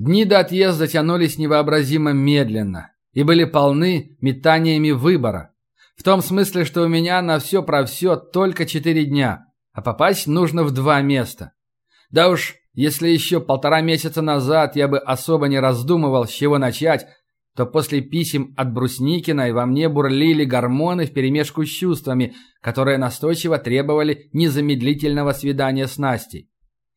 Дни до отъезда тянулись невообразимо медленно и были полны метаниями выбора. В том смысле, что у меня на все про все только четыре дня, а попасть нужно в два места. Да уж, если еще полтора месяца назад я бы особо не раздумывал, с чего начать, то после писем от Брусникиной во мне бурлили гормоны вперемешку с чувствами, которые настойчиво требовали незамедлительного свидания с Настей.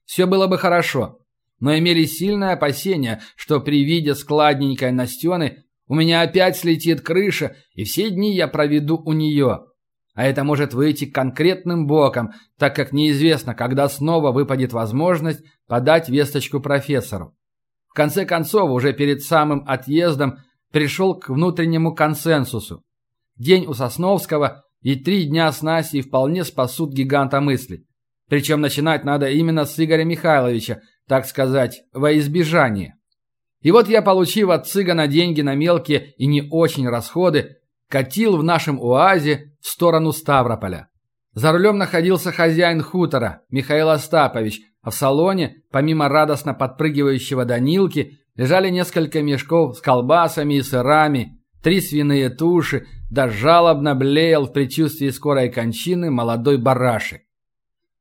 Все было бы хорошо, но имели сильное опасение, что при виде складненькой Настены у меня опять слетит крыша, и все дни я проведу у нее. А это может выйти конкретным боком, так как неизвестно, когда снова выпадет возможность подать весточку профессору. В конце концов, уже перед самым отъездом пришел к внутреннему консенсусу. День у Сосновского и три дня с Настей вполне спасут гиганта мысли. Причем начинать надо именно с Игоря Михайловича, так сказать, во избежание. И вот я, получив от цыгана деньги на мелкие и не очень расходы, катил в нашем УАЗе в сторону Ставрополя. За рулем находился хозяин хутора, Михаил Остапович, а в салоне, помимо радостно подпрыгивающего Данилки, лежали несколько мешков с колбасами и сырами, три свиные туши, да жалобно блеял в предчувствии скорой кончины молодой барашек.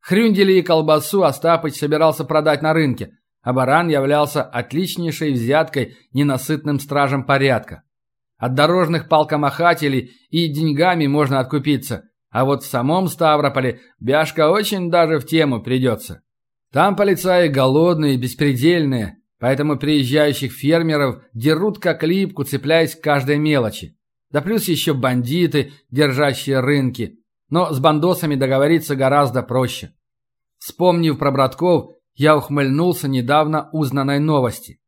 Хрюндели и колбасу Остапыч собирался продать на рынке, а баран являлся отличнейшей взяткой ненасытным стражем порядка. От дорожных палкомахателей и деньгами можно откупиться, а вот в самом Ставрополе бяшка очень даже в тему придется. Там полицаи голодные, беспредельные, поэтому приезжающих фермеров дерут как липку, цепляясь к каждой мелочи. Да плюс еще бандиты, держащие рынки. Но с бандосами договориться гораздо проще. Вспомнив про братков, я ухмыльнулся недавно узнанной новости.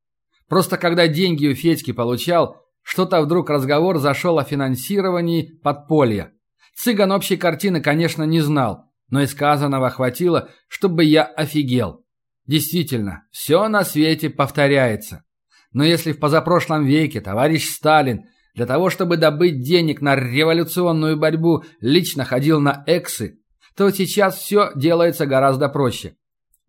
Просто когда деньги у Федьки получал, что-то вдруг разговор зашел о финансировании подполья. Цыган общей картины, конечно, не знал, но и сказанного хватило, чтобы я офигел. Действительно, все на свете повторяется. Но если в позапрошлом веке товарищ Сталин для того, чтобы добыть денег на революционную борьбу, лично ходил на эксы, то сейчас все делается гораздо проще.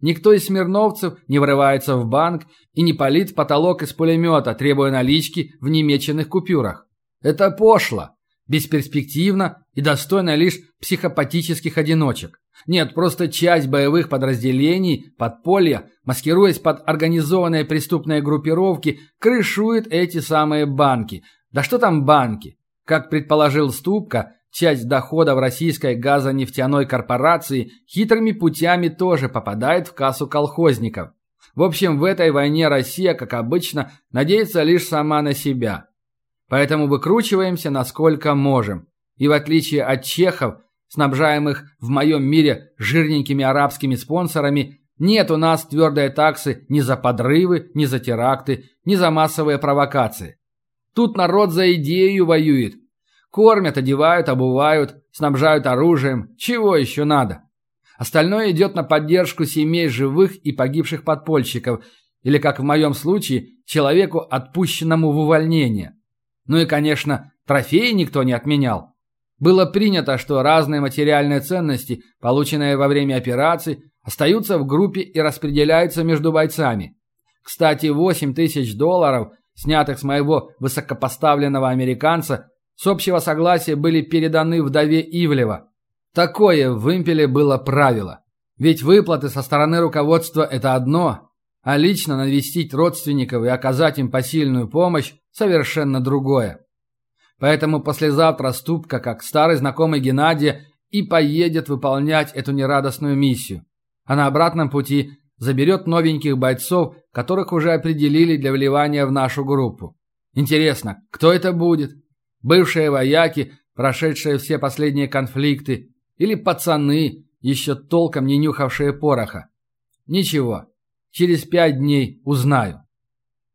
Никто из смирновцев не врывается в банк и не палит потолок из пулемета, требуя налички в немеченных купюрах. Это пошло, бесперспективно и достойно лишь психопатических одиночек. Нет, просто часть боевых подразделений, подполья, маскируясь под организованные преступные группировки, крышует эти самые банки – да что там банки? Как предположил Ступка, часть дохода в российской газонефтяной корпорации хитрыми путями тоже попадает в кассу колхозников. В общем, в этой войне Россия, как обычно, надеется лишь сама на себя. Поэтому выкручиваемся насколько можем. И в отличие от чехов, снабжаемых в моем мире жирненькими арабскими спонсорами, нет у нас твердой таксы ни за подрывы, ни за теракты, ни за массовые провокации. Тут народ за идею воюет. Кормят, одевают, обувают, снабжают оружием. Чего еще надо? Остальное идет на поддержку семей живых и погибших подпольщиков, или, как в моем случае, человеку, отпущенному в увольнение. Ну и, конечно, трофеи никто не отменял. Было принято, что разные материальные ценности, полученные во время операции, остаются в группе и распределяются между бойцами. Кстати, 8 тысяч долларов – снятых с моего высокопоставленного американца, с общего согласия были переданы вдове Ивлева. Такое в импеле было правило. Ведь выплаты со стороны руководства – это одно, а лично навестить родственников и оказать им посильную помощь – совершенно другое. Поэтому послезавтра Ступка, как старый знакомый Геннадия, и поедет выполнять эту нерадостную миссию. А на обратном пути заберет новеньких бойцов, которых уже определили для вливания в нашу группу. Интересно, кто это будет? Бывшие вояки, прошедшие все последние конфликты, или пацаны, еще толком не нюхавшие пороха? Ничего, через пять дней узнаю.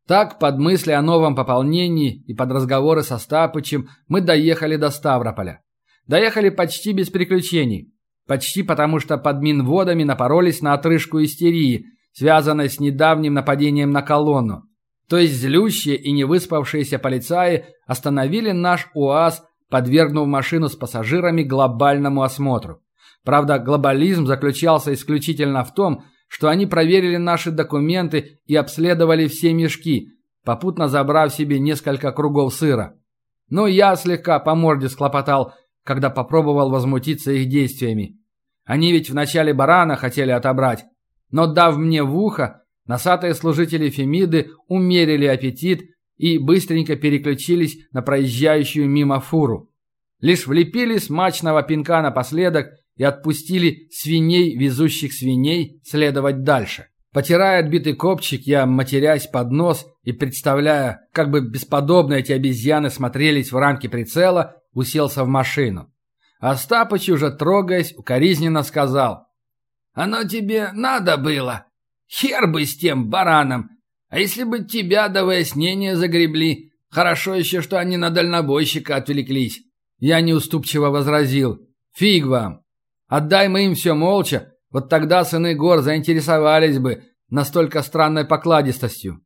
Так, под мысли о новом пополнении и под разговоры со Стапычем, мы доехали до Ставрополя. Доехали почти без приключений. Почти потому, что под Минводами напоролись на отрыжку истерии, связанной с недавним нападением на колонну. То есть злющие и невыспавшиеся полицаи остановили наш УАЗ, подвергнув машину с пассажирами глобальному осмотру. Правда, глобализм заключался исключительно в том, что они проверили наши документы и обследовали все мешки, попутно забрав себе несколько кругов сыра. Но я слегка по морде схлопотал, когда попробовал возмутиться их действиями. Они ведь вначале барана хотели отобрать, но дав мне в ухо, носатые служители Фемиды умерили аппетит и быстренько переключились на проезжающую мимо фуру. Лишь влепили смачного пинка напоследок и отпустили свиней, везущих свиней, следовать дальше. Потирая отбитый копчик, я, матерясь под нос и представляя, как бы бесподобно эти обезьяны смотрелись в рамке прицела, уселся в машину. Остапыч, уже трогаясь, укоризненно сказал. «Оно тебе надо было. Хер бы с тем бараном. А если бы тебя до выяснения загребли? Хорошо еще, что они на дальнобойщика отвлеклись». Я неуступчиво возразил. «Фиг вам! Отдай мы им все молча, вот тогда сыны гор заинтересовались бы настолько странной покладистостью.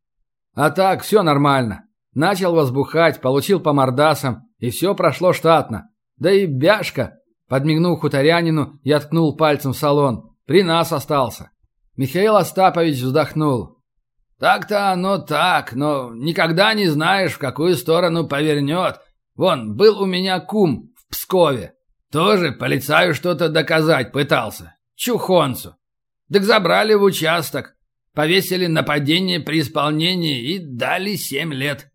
А так, все нормально. Начал возбухать, получил по мордасам, и все прошло штатно. Да и бяшка, подмигнул хуторянину и откнул пальцем в салон, при нас остался. Михаил Остапович вздохнул. Так-то оно так, но никогда не знаешь, в какую сторону повернет. Вон, был у меня кум в Пскове. Тоже полицаю что-то доказать пытался. Чухонцу. Так забрали в участок, повесили нападение при исполнении и дали семь лет.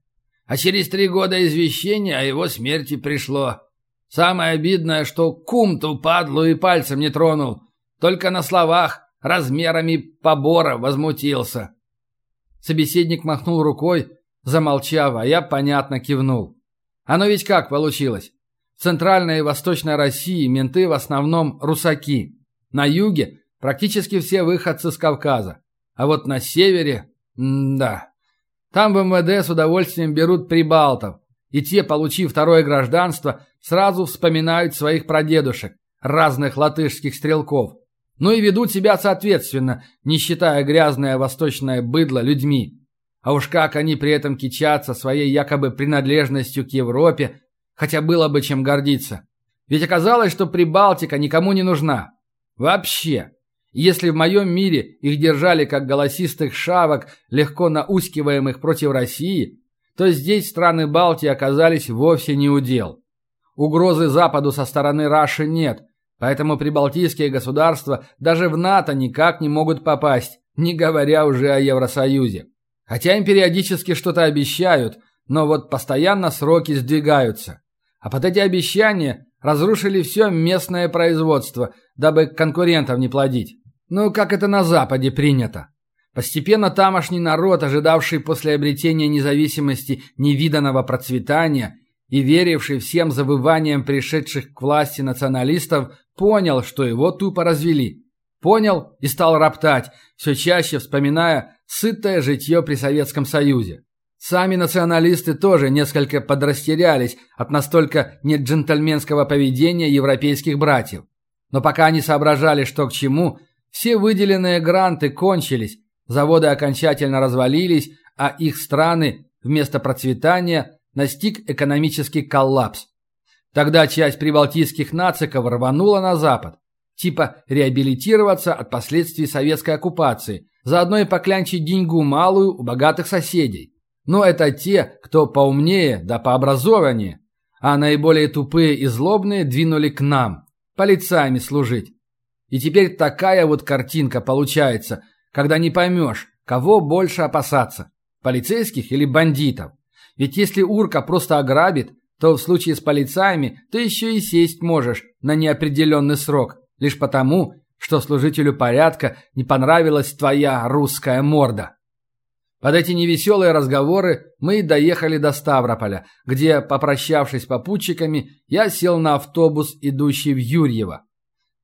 А через три года извещения о его смерти пришло. Самое обидное, что кум ту падлу и пальцем не тронул. Только на словах размерами побора возмутился. Собеседник махнул рукой, замолчав, а я понятно кивнул. Оно ведь как получилось? В центральной и восточной России менты в основном русаки. На юге практически все выходцы с Кавказа. А вот на севере... да. Там в МВД с удовольствием берут прибалтов. И те, получив второе гражданство, сразу вспоминают своих прадедушек, разных латышских стрелков. Ну и ведут себя соответственно, не считая грязное восточное быдло людьми. А уж как они при этом кичатся своей якобы принадлежностью к Европе, хотя было бы чем гордиться. Ведь оказалось, что Прибалтика никому не нужна. Вообще. Если в моем мире их держали как голосистых шавок, легко наускиваемых против России, то здесь страны Балтии оказались вовсе не удел. Угрозы Западу со стороны Раши нет, поэтому прибалтийские государства даже в НАТО никак не могут попасть, не говоря уже о Евросоюзе. Хотя им периодически что-то обещают, но вот постоянно сроки сдвигаются. А под эти обещания разрушили все местное производство, дабы конкурентов не плодить. Ну, как это на Западе принято. Постепенно тамошний народ, ожидавший после обретения независимости невиданного процветания и веривший всем завываниям пришедших к власти националистов, понял, что его тупо развели. Понял и стал роптать, все чаще вспоминая сытое житье при Советском Союзе. Сами националисты тоже несколько подрастерялись от настолько неджентльменского поведения европейских братьев. Но пока они соображали, что к чему – все выделенные гранты кончились, заводы окончательно развалились, а их страны вместо процветания настиг экономический коллапс. Тогда часть прибалтийских нациков рванула на запад, типа реабилитироваться от последствий советской оккупации, заодно и поклянчить деньгу малую у богатых соседей. Но это те, кто поумнее да пообразованнее, а наиболее тупые и злобные двинули к нам, полицаями служить. И теперь такая вот картинка получается, когда не поймешь, кого больше опасаться – полицейских или бандитов. Ведь если урка просто ограбит, то в случае с полицаями ты еще и сесть можешь на неопределенный срок, лишь потому, что служителю порядка не понравилась твоя русская морда. Под эти невеселые разговоры мы доехали до Ставрополя, где, попрощавшись попутчиками, я сел на автобус, идущий в Юрьево.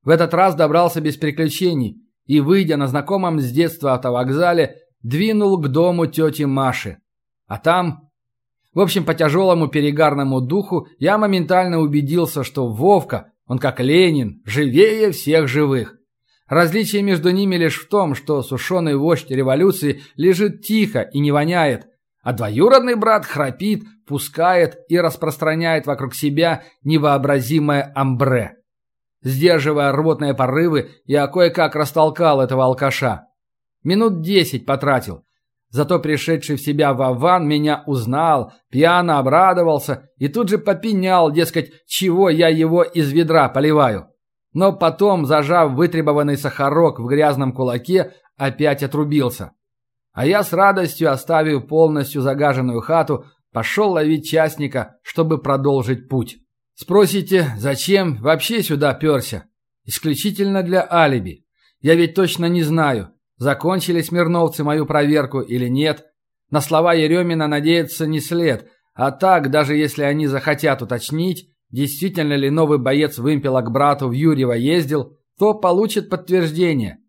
В этот раз добрался без приключений и, выйдя на знакомом с детства автовокзале, двинул к дому тети Маши. А там... В общем, по тяжелому перегарному духу я моментально убедился, что Вовка, он как Ленин, живее всех живых. Различие между ними лишь в том, что сушеный вождь революции лежит тихо и не воняет, а двоюродный брат храпит, пускает и распространяет вокруг себя невообразимое амбре. Сдерживая рвотные порывы, я кое-как растолкал этого алкаша. Минут десять потратил. Зато пришедший в себя Вован меня узнал, пьяно обрадовался и тут же попенял, дескать, чего я его из ведра поливаю. Но потом, зажав вытребованный сахарок в грязном кулаке, опять отрубился. А я с радостью, оставив полностью загаженную хату, пошел ловить частника, чтобы продолжить путь. Спросите, зачем вообще сюда перся? Исключительно для алиби. Я ведь точно не знаю, закончили смирновцы мою проверку или нет. На слова Еремина надеяться не след, а так, даже если они захотят уточнить, действительно ли новый боец вымпела к брату в Юрьево ездил, то получит подтверждение.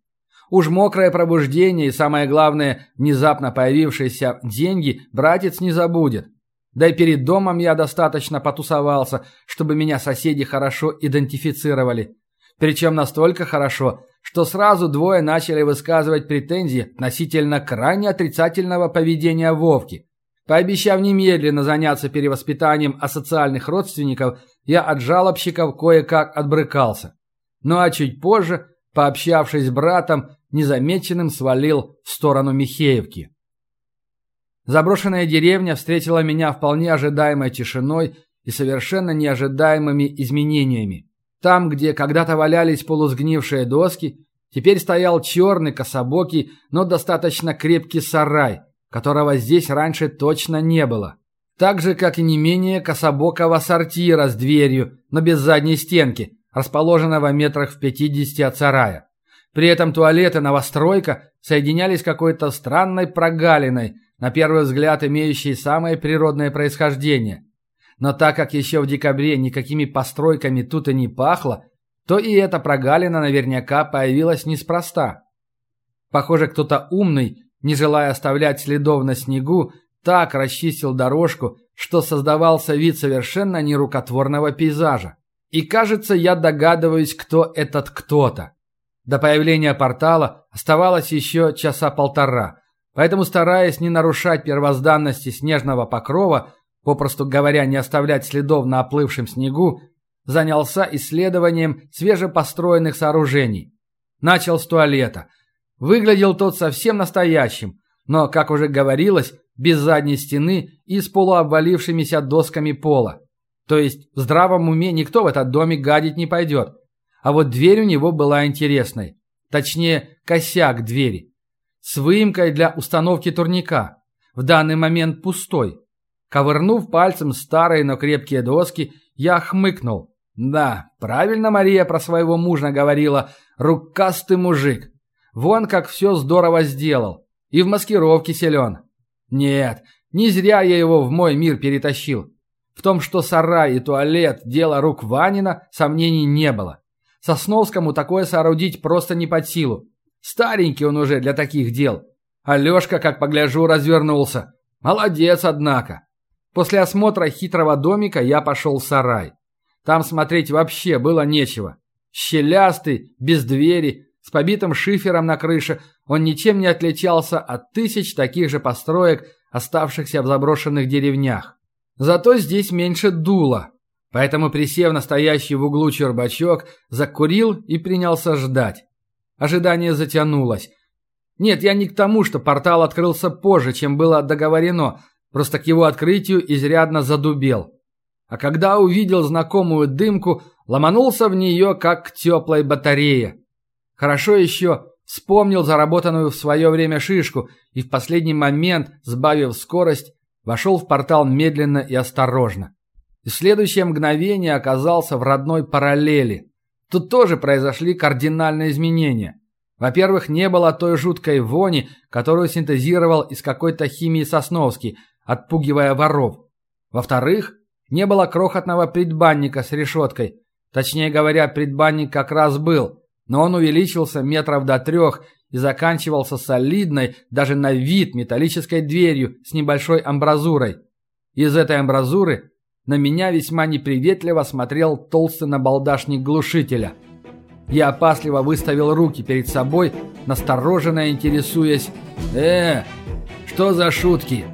Уж мокрое пробуждение и, самое главное, внезапно появившиеся деньги братец не забудет. Да и перед домом я достаточно потусовался, чтобы меня соседи хорошо идентифицировали. Причем настолько хорошо, что сразу двое начали высказывать претензии относительно крайне отрицательного поведения Вовки. Пообещав немедленно заняться перевоспитанием асоциальных родственников, я от жалобщиков кое-как отбрыкался. Ну а чуть позже, пообщавшись с братом, незамеченным свалил в сторону Михеевки. Заброшенная деревня встретила меня вполне ожидаемой тишиной и совершенно неожидаемыми изменениями. Там, где когда-то валялись полусгнившие доски, теперь стоял черный, кособокий, но достаточно крепкий сарай, которого здесь раньше точно не было. Так же, как и не менее кособокого сортира с дверью, но без задней стенки, расположенного метрах в 50 от сарая. При этом туалет и новостройка соединялись какой-то странной прогалиной, на первый взгляд имеющей самое природное происхождение. Но так как еще в декабре никакими постройками тут и не пахло, то и эта прогалина наверняка появилась неспроста. Похоже, кто-то умный, не желая оставлять следов на снегу, так расчистил дорожку, что создавался вид совершенно нерукотворного пейзажа. И кажется, я догадываюсь, кто этот кто-то. До появления портала оставалось еще часа полтора, поэтому, стараясь не нарушать первозданности снежного покрова, попросту говоря, не оставлять следов на оплывшем снегу, занялся исследованием свежепостроенных сооружений. Начал с туалета. Выглядел тот совсем настоящим, но, как уже говорилось, без задней стены и с полуобвалившимися досками пола. То есть в здравом уме никто в этот домик гадить не пойдет. А вот дверь у него была интересной. Точнее, косяк двери. С выемкой для установки турника. В данный момент пустой. Ковырнув пальцем старые, но крепкие доски, я хмыкнул. Да, правильно Мария про своего мужа говорила. Рукастый мужик. Вон как все здорово сделал. И в маскировке силен. Нет, не зря я его в мой мир перетащил. В том, что сарай и туалет – дело рук Ванина, сомнений не было. Сосновскому такое соорудить просто не под силу. Старенький он уже для таких дел. Алешка, как погляжу, развернулся. Молодец, однако. После осмотра хитрого домика я пошел в сарай. Там смотреть вообще было нечего. Щелястый, без двери, с побитым шифером на крыше, он ничем не отличался от тысяч таких же построек, оставшихся в заброшенных деревнях. Зато здесь меньше дуло. Поэтому, присев на стоящий в углу чербачок, закурил и принялся ждать. Ожидание затянулось. Нет, я не к тому, что портал открылся позже, чем было договорено, просто к его открытию изрядно задубел. А когда увидел знакомую дымку, ломанулся в нее, как к теплой батарее. Хорошо еще вспомнил заработанную в свое время шишку и в последний момент, сбавив скорость, вошел в портал медленно и осторожно и в следующее мгновение оказался в родной параллели. Тут тоже произошли кардинальные изменения. Во-первых, не было той жуткой вони, которую синтезировал из какой-то химии Сосновский, отпугивая воров. Во-вторых, не было крохотного предбанника с решеткой. Точнее говоря, предбанник как раз был, но он увеличился метров до трех и заканчивался солидной, даже на вид, металлической дверью с небольшой амбразурой. Из этой амбразуры на меня весьма неприветливо смотрел толстый набалдашник глушителя. Я опасливо выставил руки перед собой, настороженно интересуясь «Э, что за шутки?»